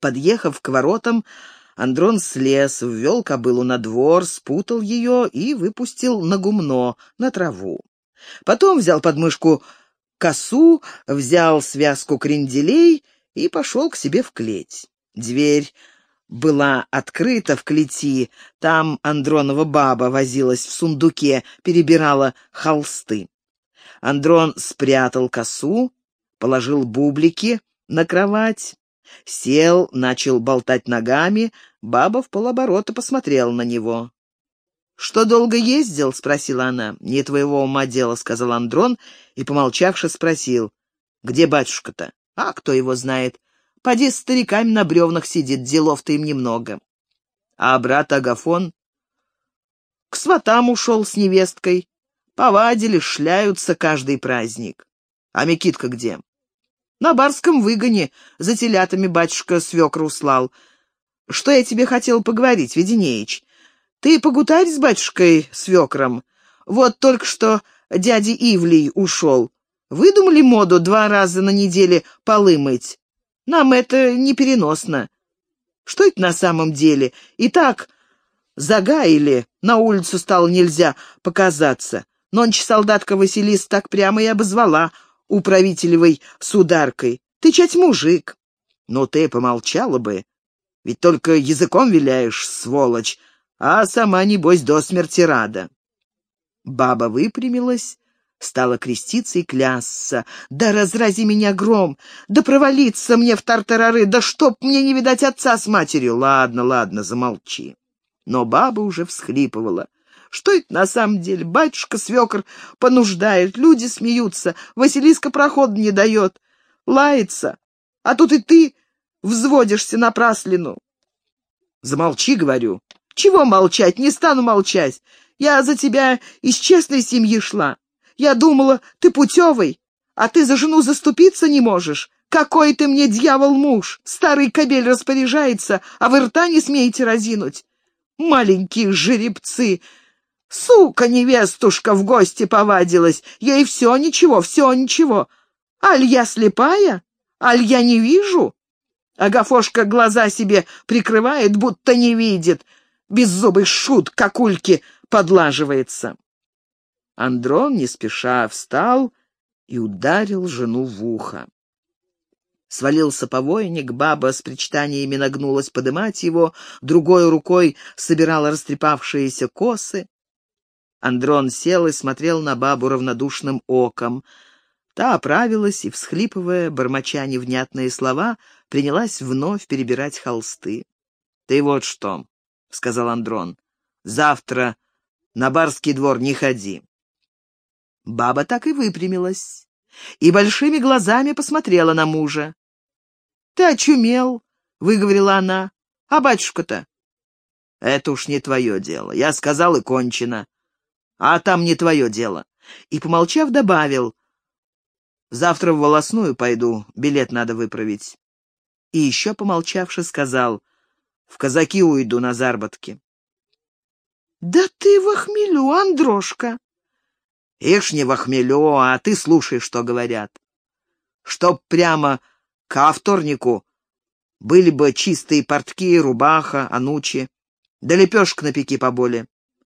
Подъехав к воротам, Андрон слез, ввел кобылу на двор, спутал ее и выпустил на гумно, на траву. Потом взял под мышку косу, взял связку кренделей и пошел к себе в клеть. Дверь была открыта в клети, там Андронова баба возилась в сундуке, перебирала холсты. Андрон спрятал косу, положил бублики на кровать, сел, начал болтать ногами, баба в полоборота посмотрела на него. «Что долго ездил?» — спросила она. «Не твоего ума дело», — сказал Андрон, и, помолчавши, спросил. «Где батюшка-то?» «А кто его знает? Поди с стариками на бревнах сидит, делов-то им немного». «А брат Агафон?» «К сватам ушел с невесткой. Повадили, шляются каждый праздник. А Микитка где?» «На барском выгоне. За телятами батюшка свекра услал. Что я тебе хотел поговорить, Веденеич?» Ты погутарь с батюшкой свекром. Вот только что дядя Ивлей ушел. Выдумали моду два раза на неделе полы мыть. Нам это непереносно. Что это на самом деле? И так загаяли, на улицу стало нельзя показаться. Нонче солдатка Василис так прямо и обозвала управителевой сударкой. Ты чать мужик. Ну ты помолчала бы. Ведь только языком виляешь, сволочь а сама, небось, до смерти рада. Баба выпрямилась, стала креститься и клясться. «Да разрази меня гром! Да провалиться мне в тартарары! Да чтоб мне не видать отца с матерью! Ладно, ладно, замолчи!» Но баба уже всхлипывала. Что это на самом деле? Батюшка свекр понуждает, люди смеются, Василиска проход не дает, лается, а тут и ты взводишься напраслину. Замолчи, говорю. Чего молчать? Не стану молчать. Я за тебя из честной семьи шла. Я думала, ты путевый, а ты за жену заступиться не можешь. Какой ты мне дьявол-муж! Старый кобель распоряжается, а вы рта не смеете разинуть. Маленькие жеребцы! Сука-невестушка в гости повадилась. Ей все ничего, все ничего. Аль я слепая? Аль я не вижу? Агафошка глаза себе прикрывает, будто не видит беззубый шут какульки подлаживается. Андрон не спеша встал и ударил жену в ухо. Свалился повойник, баба с причитаниями нагнулась подымать его, другой рукой собирала растрепавшиеся косы. Андрон сел и смотрел на бабу равнодушным оком. Та оправилась и, всхлипывая, бормоча невнятные слова, принялась вновь перебирать холсты. — Ты вот что, — сказал Андрон. «Завтра на барский двор не ходи». Баба так и выпрямилась и большими глазами посмотрела на мужа. «Ты очумел», — выговорила она. «А батюшка-то?» «Это уж не твое дело. Я сказал и кончено. А там не твое дело». И, помолчав, добавил. «Завтра в волосную пойду, билет надо выправить». И еще, помолчавши, сказал. В казаки уйду на заработки. «Да ты в охмелю, Андрошка!» «Ишь не в охмелю, а ты слушай, что говорят. Чтоб прямо ко вторнику были бы чистые портки, рубаха, анучи, да лепешек напеки поболе.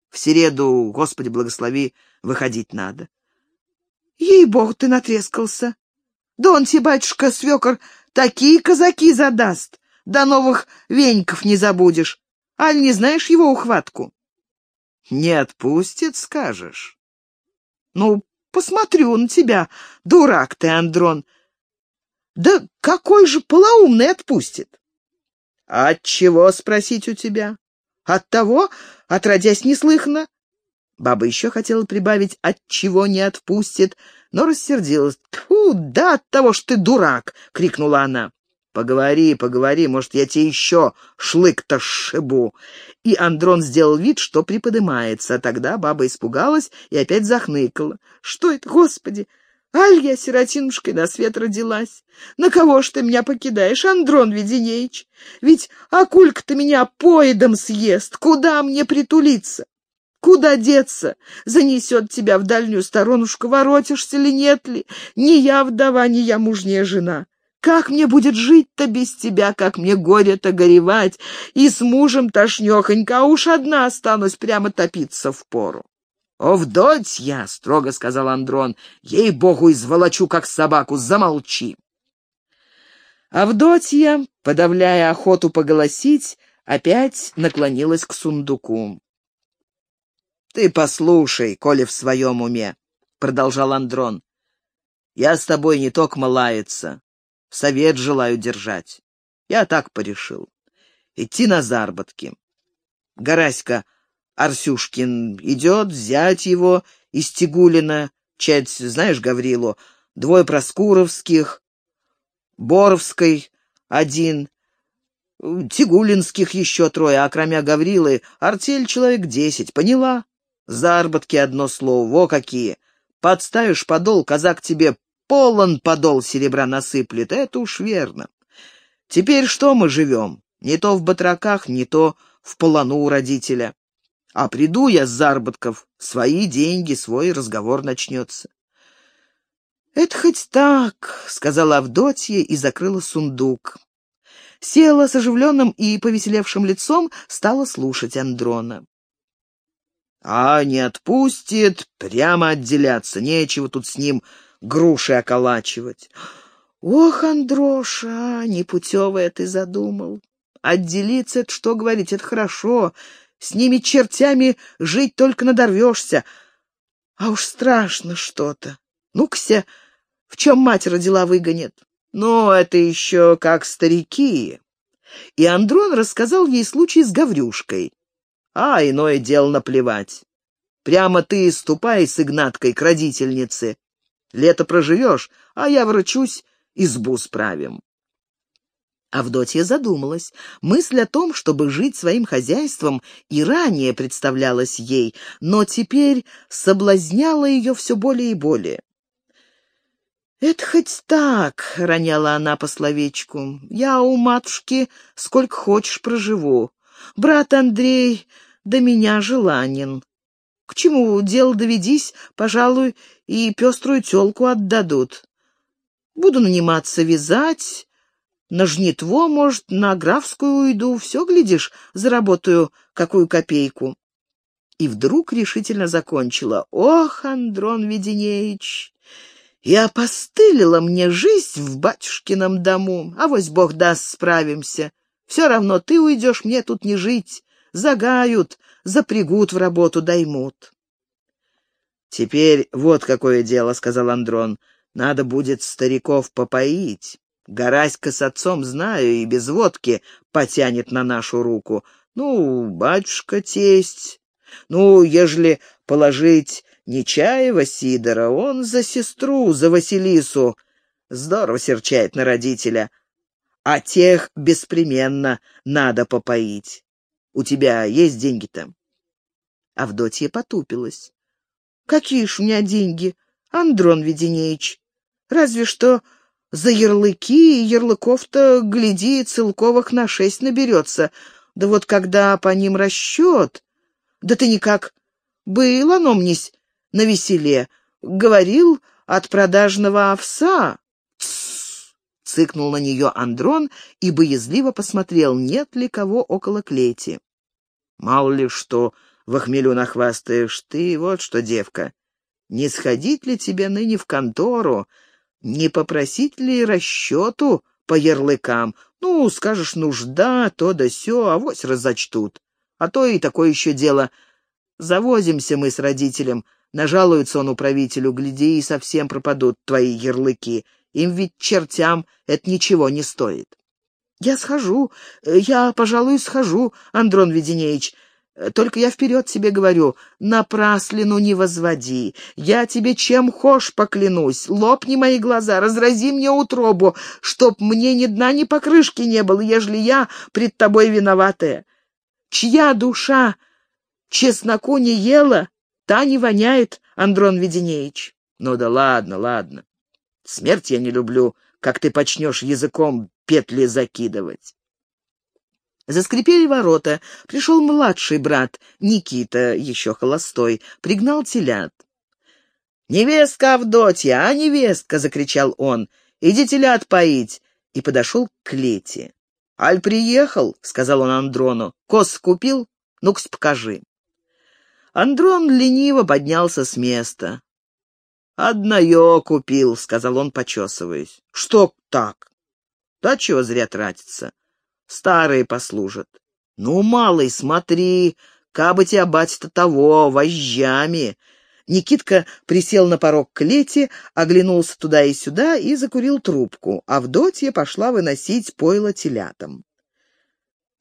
В середу, Господи благослови, выходить надо». «Ей-богу, ты натрескался! Да он тебе, батюшка, свекор, такие казаки задаст! До новых веньков не забудешь. Аль не знаешь его ухватку? Не отпустит, скажешь? Ну, посмотрю на тебя, дурак ты, Андрон. Да какой же полоумный отпустит? От чего спросить у тебя? От того, отродясь неслыхно. Баба еще хотела прибавить, от чего не отпустит, но рассердилась. «Тьфу, да от того, что ты дурак!» — крикнула она. Поговори, поговори, может, я тебе еще шлык-то сшибу. И Андрон сделал вид, что приподымается, тогда баба испугалась и опять захныкала. Что это, господи? Аль я сиротинушкой на свет родилась. На кого ж ты меня покидаешь, Андрон Веденеич? Ведь акулька-то меня поедом съест. Куда мне притулиться? Куда деться? Занесет тебя в дальнюю сторонушку, воротишься ли, нет ли? Не я вдова, не я мужняя жена. Как мне будет жить-то без тебя, как мне горе-то горевать, и с мужем тошнёхонько, а уж одна останусь прямо топиться в пору. «Овдотья!» — строго сказал Андрон. «Ей-богу, изволочу, как собаку, замолчи!» Авдотья, подавляя охоту поголосить, опять наклонилась к сундуку. «Ты послушай, коли в своем уме», — продолжал Андрон. «Я с тобой не только лаяться, совет желаю держать. Я так порешил. Идти на заработки. Гараська Арсюшкин идет, взять его из Тигулина, чать, знаешь, Гаврилу, двое Проскуровских, Боровской один, Тигулинских еще трое, а кроме Гаврилы артель человек десять, поняла? Заработки одно слово, во какие. Подставишь подол, казак тебе полон подол серебра насыплет, это уж верно. Теперь что мы живем? Не то в батраках, не то в полону у родителя. А приду я с заработков, свои деньги, свой разговор начнется. «Это хоть так», — сказала Авдотья и закрыла сундук. Села с оживленным и повеселевшим лицом, стала слушать Андрона. «А не отпустит, прямо отделяться, нечего тут с ним груши околачивать». «Ох, Андроша, непутевая ты задумал. Отделиться — это что говорить, это хорошо. С ними чертями жить только надорвешься. А уж страшно что-то. Ну-кся, в чем мать родила, выгонит. Но это еще как старики. И Андрон рассказал ей случай с Гаврюшкой. А иное дело наплевать. Прямо ты ступай с Игнаткой к родительнице. Лето проживешь, а я врачусь, избу справим. Авдотья задумалась. Мысль о том, чтобы жить своим хозяйством, и ранее представлялась ей, но теперь соблазняла ее все более и более. «Это хоть так», — роняла она по словечку. «Я у матушки сколько хочешь проживу. Брат Андрей до меня желанен. К чему дело доведись, пожалуй, и пеструю телку отдадут. Буду наниматься вязать, на жнитво, может, на графскую уйду, все, глядишь, заработаю какую копейку». И вдруг решительно закончила. «Ох, Андрон Веденеевич!» И опостылила мне жизнь в батюшкином дому. А вось Бог даст, справимся. Все равно ты уйдешь, мне тут не жить. Загают, запрягут в работу, даймут. «Теперь вот какое дело», — сказал Андрон. «Надо будет стариков попоить. Гораська с отцом, знаю, и без водки потянет на нашу руку. Ну, батюшка тесть. Ну, ежели положить Нечаева Сидора, он за сестру, за Василису. Здорово серчает на родителя. А тех беспременно надо попоить. У тебя есть деньги-то?» Авдотья потупилась. «Какие ж у меня деньги, Андрон Веденеевич? Разве что за ярлыки, ярлыков-то, гляди, целковых на шесть наберется. Да вот когда по ним расчет... Да ты никак... Было оно мнесь на веселе. Говорил от продажного овса. Тссс! цыкнул на нее Андрон и боязливо посмотрел, нет ли кого около клети. Мало ли что в охмелю нахвастаешь ты, вот что, девка. Не сходить ли тебе ныне в контору, не попросить ли расчету по ярлыкам? Ну, скажешь, нужда, то да сё, авось разочтут. А то и такое еще дело. Завозимся мы с родителем, Нажалуется он управителю, гляди, и совсем пропадут твои ярлыки. Им ведь чертям это ничего не стоит. Я схожу, я, пожалуй, схожу, Андрон Веденеевич. Только я вперед тебе говорю, напраслину не возводи. Я тебе чем хошь поклянусь. Лопни мои глаза, разрази мне утробу, чтоб мне ни дна, ни покрышки не было, ежели я пред тобой виноватая. Чья душа чесноку не ела, Та не воняет, Андрон Веденеевич. Ну да ладно, ладно. Смерть я не люблю, как ты почнешь языком петли закидывать. Заскрипели ворота. Пришел младший брат, Никита, еще холостой, пригнал телят. «Невестка Авдотья, а невестка!» — закричал он. «Иди телят поить. и подошел к клете. «Аль приехал», — сказал он Андрону. «Кос купил? Ну-ка, покажи». Андрон лениво поднялся с места. «Одное купил», — сказал он, почесываясь. «Что так?» «Да чего зря тратиться? Старые послужат». «Ну, малый, смотри, кабы тебя батя-то того, вожжами». Никитка присел на порог клети, оглянулся туда и сюда и закурил трубку. Авдотья пошла выносить пойло телятам.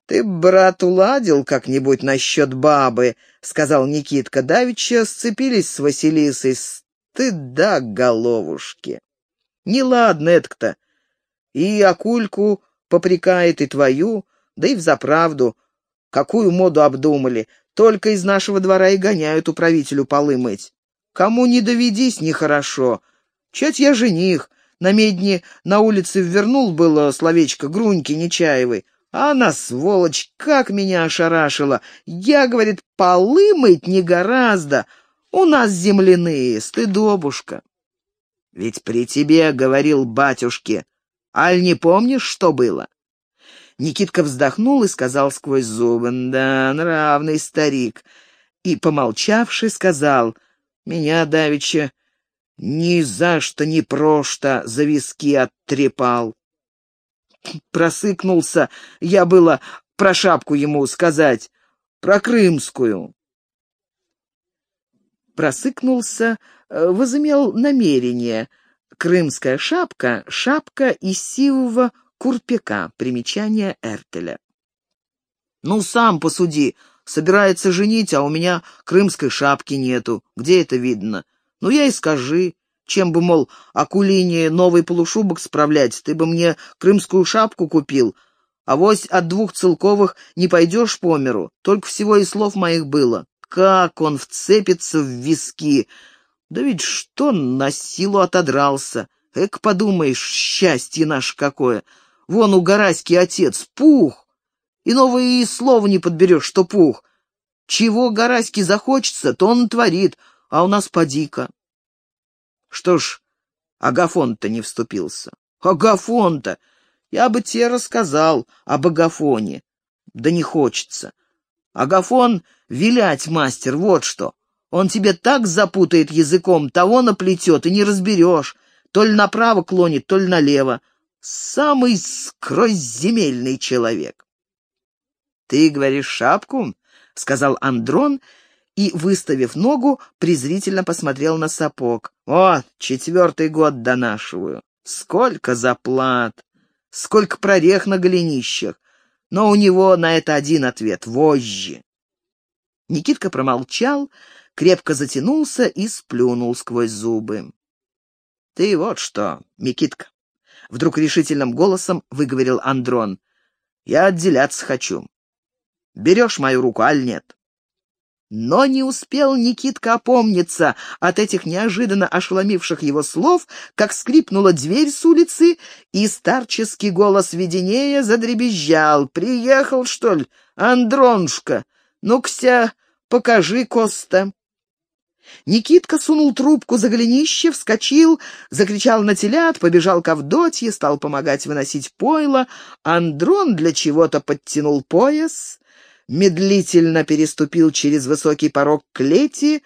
«Ты, брат, уладил как-нибудь насчет бабы», — сказал Никитка. «Давеча сцепились с Василисой. Стыда головушки. Неладно это-то. И Акульку попрекает, и твою, да и взаправду. Какую моду обдумали. Только из нашего двора и гоняют управителю полы мыть. Кому не доведись, нехорошо. Чать я жених. На медне на улице ввернул было словечко Груньки Нечаевой. А она, сволочь, как меня ошарашила. Я, говорит, полы мыть не гораздо. У нас земляные, стыдобушка. Ведь при тебе, — говорил батюшке, — аль не помнишь, что было? Никитка вздохнул и сказал сквозь зубы, да, нравный старик. И, помолчавший, сказал, меня давеча ни за что, ни прошто за виски оттрепал просыкнулся. Я было про шапку ему сказать, про крымскую. Просыкнулся, э, возымел намерение. Крымская шапка — шапка из сивого курпика, примечание Эртеля. «Ну, сам посуди, собирается женить, а у меня крымской шапки нету. Где это видно? Ну, я и скажи. Чем бы, мол, Акулине новый полушубок справлять, ты бы мне крымскую шапку купил, а вось от двух целковых не пойдешь по миру, только всего и слов моих было. Как он вцепится в виски! Да ведь что на силу отодрался! Эк, подумаешь, счастье наше какое! Вон у Гараськи отец, пух! И новое и слова не подберешь, что пух. Чего Гараське захочется, то он творит, а у нас поди-ка. Что ж, Агафон-то не вступился. Агафон-то! Я бы тебе рассказал об Агафоне. Да не хочется. Агафон — вилять мастер, вот что. Он тебе так запутает языком, того наплетет, и не разберешь. То ли направо клонит, то ли налево. Самый скрозь-земельный человек. — Ты говоришь шапку? — сказал Андрон и, выставив ногу, презрительно посмотрел на сапог. «О, четвертый год донашиваю! Сколько заплат! Сколько прорех на голенищах! Но у него на это один ответ — вожжи!» Никитка промолчал, крепко затянулся и сплюнул сквозь зубы. «Ты вот что, Микитка!» — вдруг решительным голосом выговорил Андрон. «Я отделяться хочу. Берешь мою руку, аль нет?» Но не успел Никитка опомниться от этих неожиданно ошеломивших его слов, как скрипнула дверь с улицы, и старческий голос Веденея задребезжал. «Приехал, что ли, Андронушка? Ну-ка, покажи, Коста». Никитка сунул трубку за голенище, вскочил, закричал на телят, побежал к Авдотье, стал помогать выносить пойло. Андрон для чего-то подтянул пояс, медлительно переступил через высокий порог клети,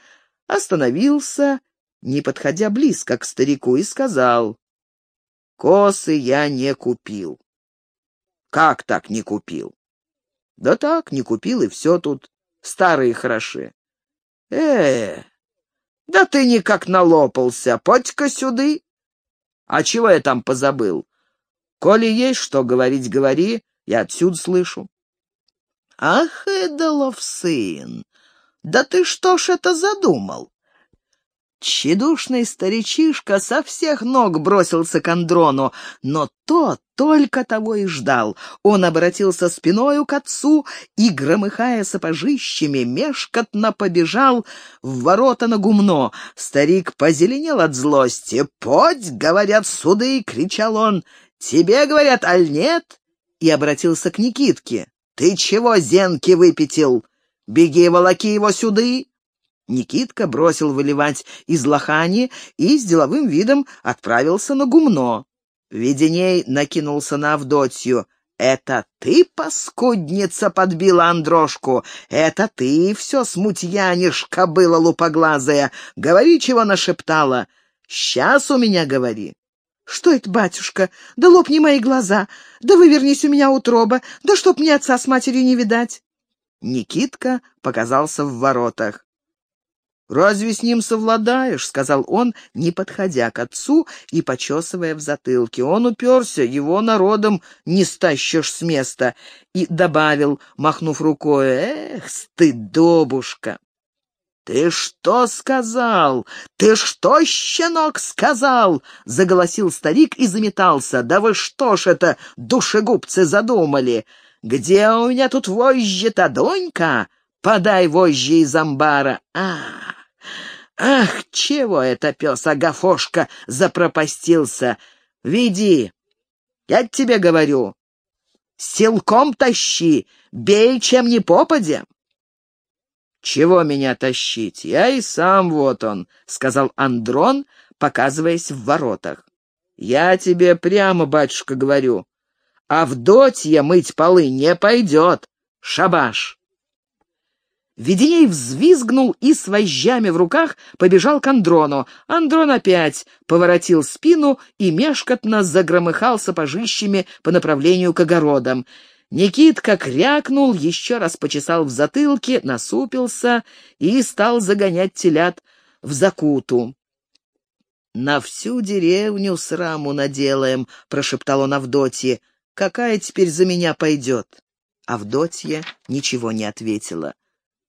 остановился, не подходя близко к старику, и сказал, «Косы я не купил». «Как так не купил?» «Да так, не купил, и все тут. Старые хороши». «Э, да ты никак налопался, подь-ка сюды». «А чего я там позабыл? Коли есть что говорить, говори, я отсюда слышу». «Ах, Эдолов сын! Да ты что ж это задумал?» Тщедушный старичишка со всех ног бросился к Андрону, но тот только того и ждал. Он обратился спиною к отцу и, громыхая сапожищами, мешкотно побежал в ворота на гумно. Старик позеленел от злости. «Подь, — говорят суды!» — кричал он. «Тебе, говорят, аль нет?» И обратился к Никитке. «Ты чего зенки выпятил? Беги, волоки его сюды!» Никитка бросил выливать из лохани и с деловым видом отправился на гумно. Веденей накинулся на Авдотью. «Это ты, паскудница, подбила Андрошку? Это ты все смутьянишь, кобыла лупоглазая? Говори, чего нашептала. Сейчас у меня говори». «Что это, батюшка? Да лопни мои глаза! Да вывернись у меня утроба! Да чтоб мне отца с матерью не видать!» Никитка показался в воротах. «Разве с ним совладаешь?» — сказал он, не подходя к отцу и почесывая в затылке. «Он уперся, его народом не стащишь с места». И добавил, махнув рукой, «Эх, стыдобушка!» «Ты что сказал? Ты что, щенок, сказал?» — заголосил старик и заметался. «Да вы что ж это, душегубцы, задумали? Где у меня тут вожжи-то, Донька? Подай вожжи из амбара. А, ах, чего это пес Агафошка запропастился? Веди, я тебе говорю, силком тащи, бей, чем не попадя. «Чего меня тащить? Я и сам вот он», — сказал Андрон, показываясь в воротах. «Я тебе прямо, батюшка, говорю, Авдотья мыть полы не пойдет. Шабаш!» Веденей взвизгнул и с вожжами в руках побежал к Андрону. Андрон опять поворотил спину и мешкотно загромыхал сапожищами по направлению к огородам. Никитка крякнул, еще раз почесал в затылке, насупился и стал загонять телят в закуту. «На всю деревню сраму наделаем», — прошептал он Авдотье. Какая теперь за меня пойдет?» Авдотья ничего не ответила.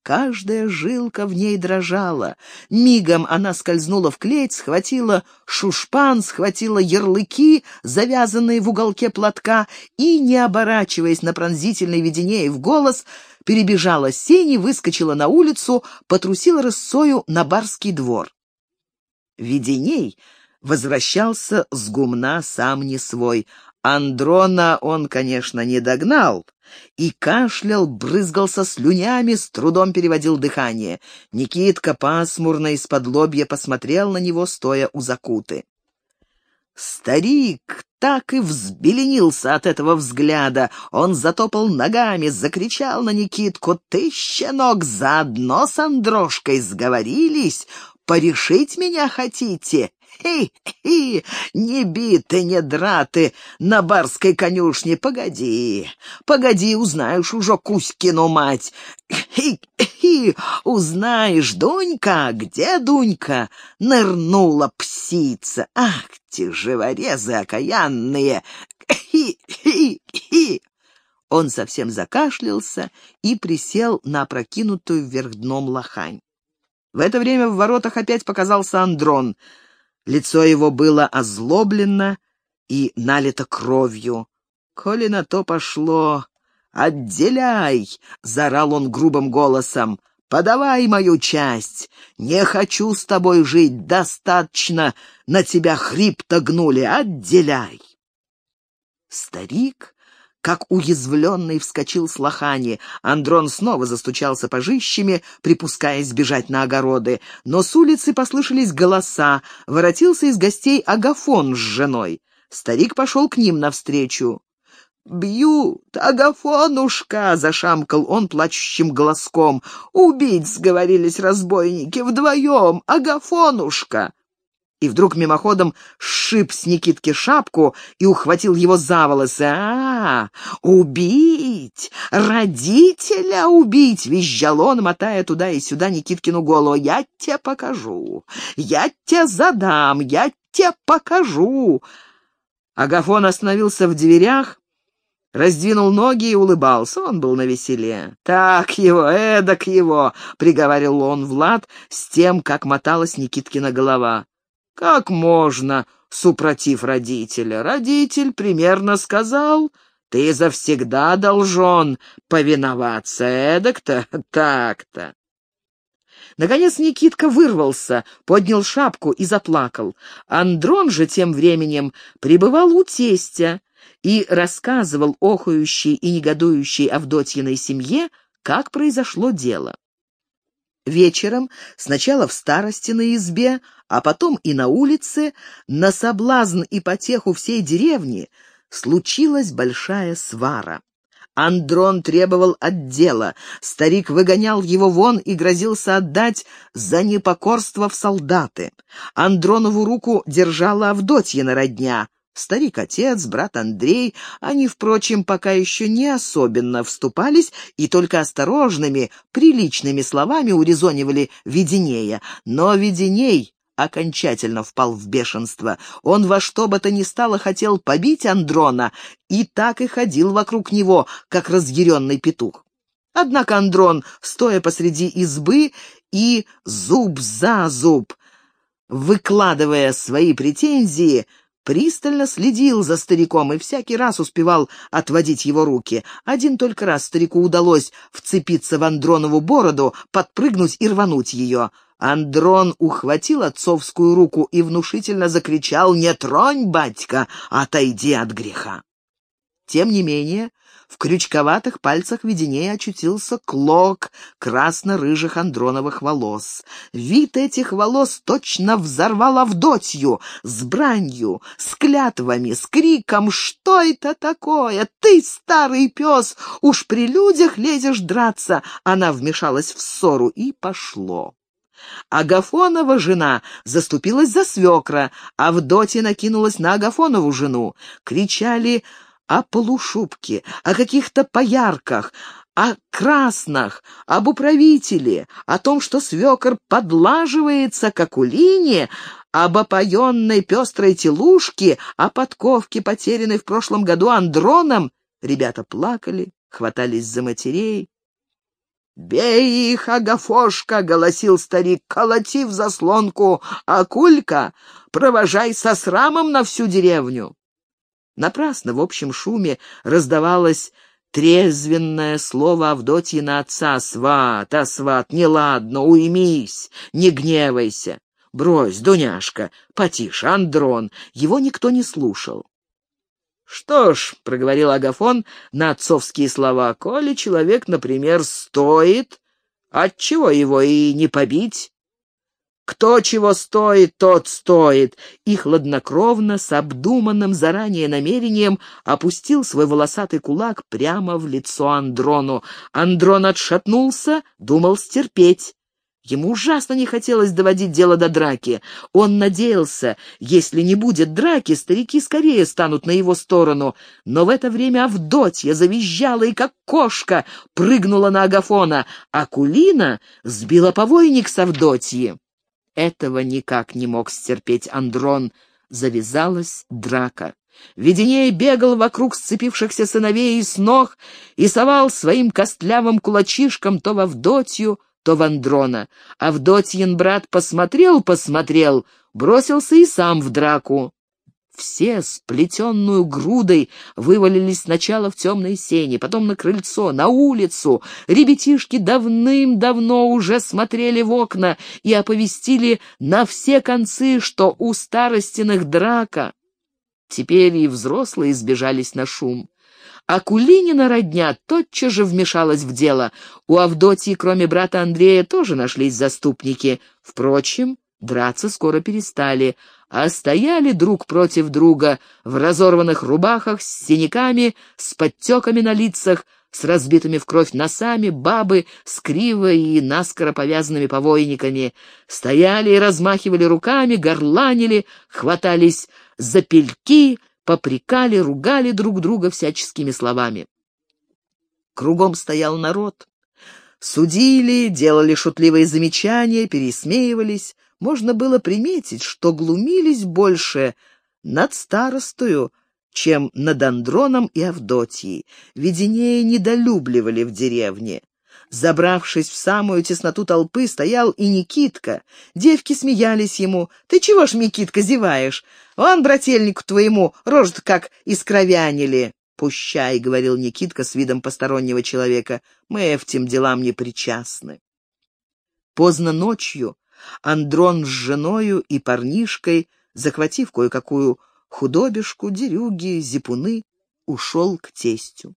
Каждая жилка в ней дрожала. Мигом она скользнула в клеть, схватила шушпан, схватила ярлыки, завязанные в уголке платка, и, не оборачиваясь на пронзительный в голос, перебежала сени, выскочила на улицу, потрусила рысцою на барский двор. Веденей возвращался с гумна сам не свой, Андрона он, конечно, не догнал, и кашлял, брызгался слюнями, с трудом переводил дыхание. Никитка пасмурно из-под лобья посмотрел на него, стоя у закуты. Старик так и взбеленился от этого взгляда. Он затопал ногами, закричал на Никитку. «Ты, щенок, заодно с Андрошкой сговорились? Порешить меня хотите? Хи-хи, не биты, не драты на барской конюшне. Погоди, погоди, узнаешь уже Кузькину мать. Хи-хи, узнаешь, Дунька, где Дунька? Нырнула псица. Ах, те живорезы окаянные. Хи-хи-хи. Он совсем закашлялся и присел на опрокинутую вверх дном лохань. В это время в воротах опять показался Андрон — Лицо его было озлоблено и налито кровью. «Коли на то пошло, отделяй!» — заорал он грубым голосом. «Подавай мою часть! Не хочу с тобой жить, достаточно на тебя хрип-то гнули, отделяй!» Старик как уязвленный вскочил с лохани. Андрон снова застучался пожищами, припускаясь бежать на огороды. Но с улицы послышались голоса. Воротился из гостей Агафон с женой. Старик пошел к ним навстречу. «Бьют, Агафонушка!» — зашамкал он плачущим глазком. «Убить, — сговорились разбойники, — вдвоем, Агафонушка!» И вдруг мимоходом сшиб с Никитки шапку и ухватил его за волосы. «А, убить! Родителя убить!» — визжал он, мотая туда и сюда Никиткину голову. «Я тебе покажу! Я тебе задам! Я тебе покажу!» Агафон остановился в дверях, раздвинул ноги и улыбался. Он был навеселе. «Так его, эдак его!» — приговаривал он Влад с тем, как моталась Никиткина голова. Как можно, супротив родителя? Родитель примерно сказал, ты завсегда должен повиноваться, эдак-то, так-то. Наконец Никитка вырвался, поднял шапку и заплакал. Андрон же тем временем пребывал у тестя и рассказывал охающей и негодующей Авдотьиной семье, как произошло дело. Вечером, сначала в старости на избе, а потом и на улице, на соблазн и потеху всей деревни, случилась большая свара. Андрон требовал отдела, старик выгонял его вон и грозился отдать за непокорство в солдаты. Андронову руку держала Авдотьина родня. Старик-отец, брат Андрей, они, впрочем, пока еще не особенно вступались и только осторожными, приличными словами урезонивали Веденея. Но Веденей окончательно впал в бешенство. Он во что бы то ни стало хотел побить Андрона и так и ходил вокруг него, как разъяренный петух. Однако Андрон, стоя посреди избы и зуб за зуб, выкладывая свои претензии, пристально следил за стариком и всякий раз успевал отводить его руки. Один только раз старику удалось вцепиться в Андронову бороду, подпрыгнуть и рвануть ее. Андрон ухватил отцовскую руку и внушительно закричал «Не тронь, батька, отойди от греха!» Тем не менее, в крючковатых пальцах Веденея очутился клок красно-рыжих андроновых волос. Вид этих волос точно взорвал Авдотью с бранью, с клятвами, с криком «Что это такое? Ты, старый пес, уж при людях лезешь драться!» Она вмешалась в ссору, и пошло. Агафонова жена заступилась за свекра, а Авдотья накинулась на Агафонову жену. Кричали о полушубке, о каких-то поярках, о красных, об управителе, о том, что свекор подлаживается к Акулине, об опоенной пестрой телушке, о подковке, потерянной в прошлом году Андроном. Ребята плакали, хватались за матерей. «Бей их, Агафошка!» — голосил старик, колотив заслонку, а Кулька провожай со срамом на всю деревню. Напрасно в общем шуме раздавалось трезвенное слово Авдотьи на отца «Сват, а сват, неладно, уймись, не гневайся». «Брось, Дуняшка, потише, Андрон». Его никто не слушал. «Что ж», — проговорил Агафон на отцовские слова, — «коли человек, например, стоит, отчего его и не побить?» Кто чего стоит, тот стоит. И хладнокровно, с обдуманным заранее намерением, опустил свой волосатый кулак прямо в лицо Андрону. Андрон отшатнулся, думал стерпеть. Ему ужасно не хотелось доводить дело до драки. Он надеялся, если не будет драки, старики скорее станут на его сторону. Но в это время Авдотья завизжала и, как кошка, прыгнула на Агафона, а Кулина сбила повойник с Авдотьи. Этого никак не мог стерпеть Андрон. Завязалась драка. Веденей бегал вокруг сцепившихся сыновей и снох и совал своим костлявым кулачишком то в Авдотью, то в Андрона. Авдотьин брат посмотрел-посмотрел, бросился и сам в драку. Все сплетенную грудой вывалились сначала в темной сени, потом на крыльцо, на улицу. Ребятишки давным-давно уже смотрели в окна и оповестили на все концы, что у старостиных драка. Теперь и взрослые сбежались на шум. А Кулинина родня тотчас же вмешалась в дело. У Авдотьи, кроме брата Андрея, тоже нашлись заступники. Впрочем, драться скоро перестали, а стояли друг против друга в разорванных рубахах с синяками, с подтеками на лицах, с разбитыми в кровь носами, бабы с криво и наскоро повязанными повойниками. Стояли и размахивали руками, горланили, хватались за пельки, попрекали, ругали друг друга всяческими словами. Кругом стоял народ. Судили, делали шутливые замечания, пересмеивались, можно было приметить, что глумились больше над старостою, чем над Андроном и Авдотьей. Веденея недолюбливали в деревне. Забравшись в самую тесноту толпы, стоял и Никитка. Девки смеялись ему. «Ты чего ж, Никитка, зеваешь? Вон, брательнику твоему, рожь как искровянили!» «Пущай», — говорил Никитка с видом постороннего человека, — «мы этим делам не причастны». Поздно ночью Андрон с женою и парнишкой, захватив кое-какую худобишку, дерюги, зипуны, ушел к тестю.